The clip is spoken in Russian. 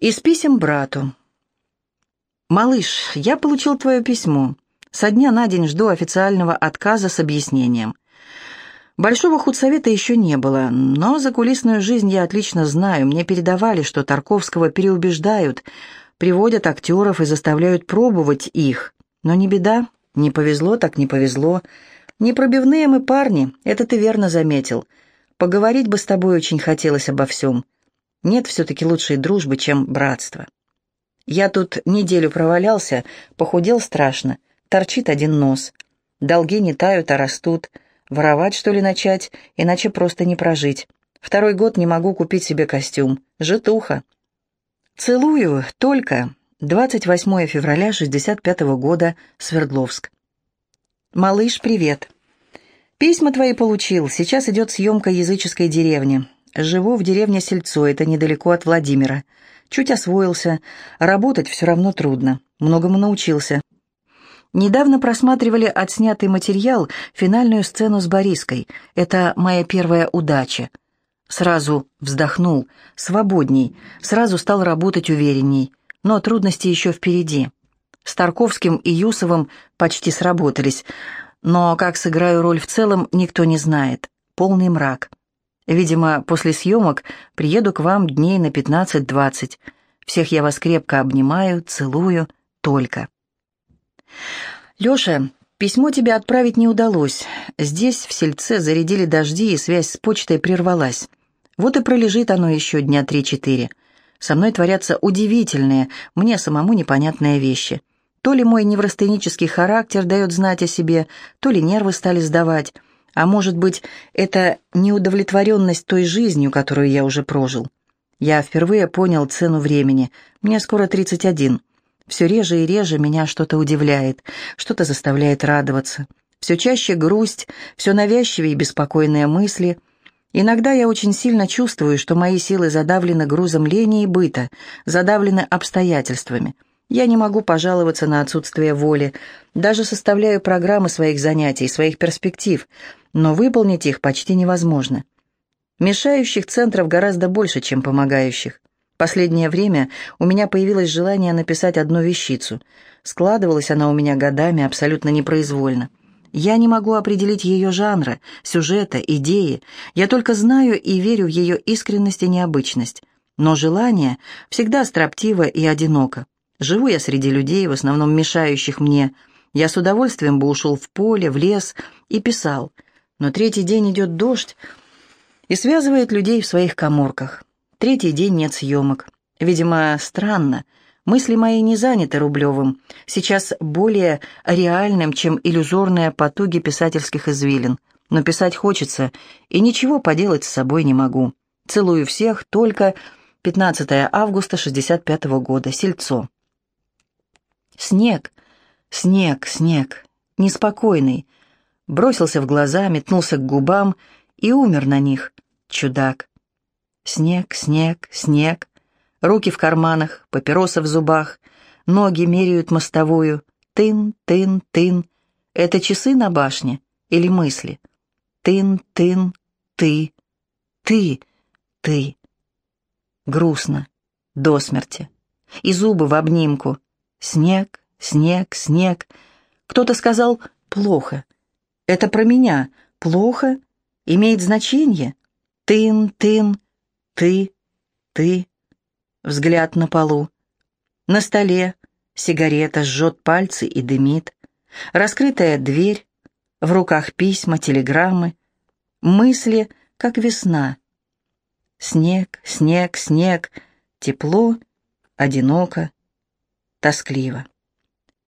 Из писем брату. «Малыш, я получил твое письмо. Со дня на день жду официального отказа с объяснением. Большого худсовета еще не было, но закулисную жизнь я отлично знаю. Мне передавали, что Тарковского переубеждают, приводят актеров и заставляют пробовать их. Но не беда, не повезло так не повезло. Непробивные мы парни, это ты верно заметил. Поговорить бы с тобой очень хотелось обо всем». Нет все-таки лучшей дружбы, чем братство. Я тут неделю провалялся, похудел страшно, торчит один нос. Долги не тают, а растут. Воровать, что ли, начать, иначе просто не прожить. Второй год не могу купить себе костюм. Житуха. Целую, только 28 февраля 65 -го года, Свердловск. «Малыш, привет. Письма твои получил. Сейчас идет съемка языческой деревни. Живу в деревне Сельцо, это недалеко от Владимира. Чуть освоился, работать все равно трудно. Многому научился. Недавно просматривали отснятый материал, финальную сцену с Бориской. Это моя первая удача. Сразу вздохнул, свободней, сразу стал работать уверенней. Но трудности еще впереди. С Тарковским и Юсовым почти сработались, но как сыграю роль в целом, никто не знает. Полный мрак. Видимо, после съемок приеду к вам дней на 15-20. Всех я вас крепко обнимаю, целую, только. Лёша, письмо тебе отправить не удалось. Здесь, в сельце, зарядили дожди, и связь с почтой прервалась. Вот и пролежит оно еще дня три-четыре. Со мной творятся удивительные, мне самому непонятные вещи. То ли мой неврастенический характер дает знать о себе, то ли нервы стали сдавать. А может быть, это неудовлетворенность той жизнью, которую я уже прожил. Я впервые понял цену времени. Мне скоро 31. Все реже и реже меня что-то удивляет, что-то заставляет радоваться. Все чаще грусть, все навязчивее беспокойные мысли. Иногда я очень сильно чувствую, что мои силы задавлены грузом лени и быта, задавлены обстоятельствами. Я не могу пожаловаться на отсутствие воли, даже составляю программы своих занятий, своих перспектив, но выполнить их почти невозможно. Мешающих центров гораздо больше, чем помогающих. Последнее время у меня появилось желание написать одну вещицу. Складывалась она у меня годами абсолютно непроизвольно. Я не могу определить ее жанра, сюжета, идеи. Я только знаю и верю в ее искренность и необычность. Но желание всегда строптиво и одиноко. Живу я среди людей, в основном мешающих мне. Я с удовольствием бы ушел в поле, в лес и писал – но третий день идет дождь и связывает людей в своих коморках. Третий день нет съемок. Видимо, странно. Мысли мои не заняты Рублевым, сейчас более реальным, чем иллюзорные потуги писательских извилин. Но писать хочется, и ничего поделать с собой не могу. Целую всех, только 15 августа 65 -го года, Сельцо. Снег, снег, снег, неспокойный, бросился в глаза, метнулся к губам и умер на них. Чудак. Снег, снег, снег. Руки в карманах, папироса в зубах, ноги меряют мостовую. Тын, тын, тын. Это часы на башне или мысли? Тын, тын, ты, ты, ты. Грустно, до смерти. И зубы в обнимку. Снег, снег, снег. Кто-то сказал «плохо». Это про меня. Плохо? Имеет значение? Тын, тын, ты, ты. Взгляд на полу. На столе сигарета жжет пальцы и дымит. Раскрытая дверь, в руках письма, телеграммы. Мысли, как весна. Снег, снег, снег, тепло, одиноко, тоскливо.